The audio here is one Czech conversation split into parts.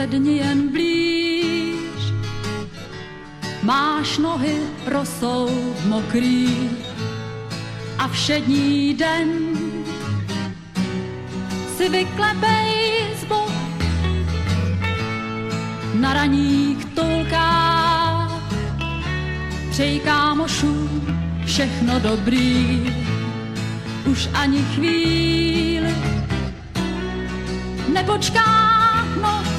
sedni jen blíž. Máš nohy rosou mokrý a všední den si vyklepej zbok na raních tolkách. Přej kámošu všechno dobrý, už ani chvíli nepočká noc,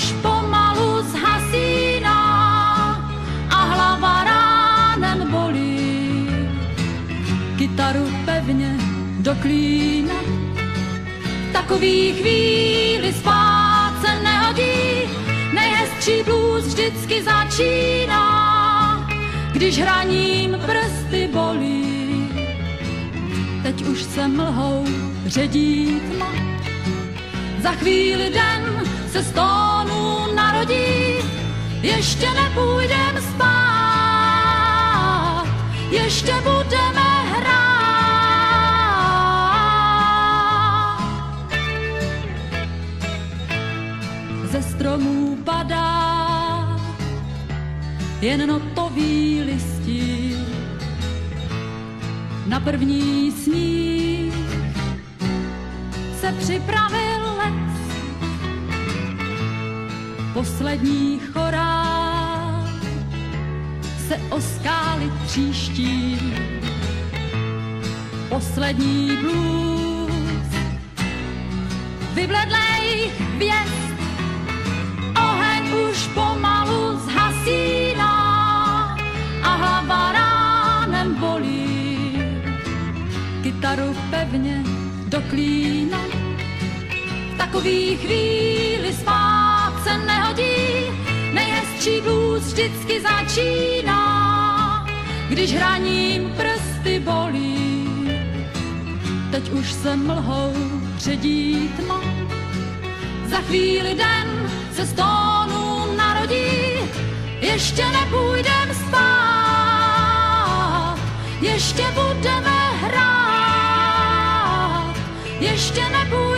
už pomalu zhasíná a hlava ránem bolí. Kytaru pevně do klína, takový chvíli spát se nehodí, nejhezčí blues vždycky začíná, když hraním prsty bolí. Teď už se mlhou ředí tma, za chvíli den se narodí, ještě nepůjdem spát, ještě budeme hrát. Ze stromů padá jen notový listí, na první sníh se připravil les. Poslední chorál se o skály tříští. Poslední blues vybledlej hvězd. Oheň už pomalu zhasíná a hlava ránem bolí. Kytaru pevně do klína. V takový chvíli spát se nehodí, nejhezčí blues vždycky začíná, když hraním prsty bolí. Teď už se mlhou předí tma, za chvíli den se z tónu narodí, ještě nepůjdem spát, ještě budeme hrát. Ještě nebudu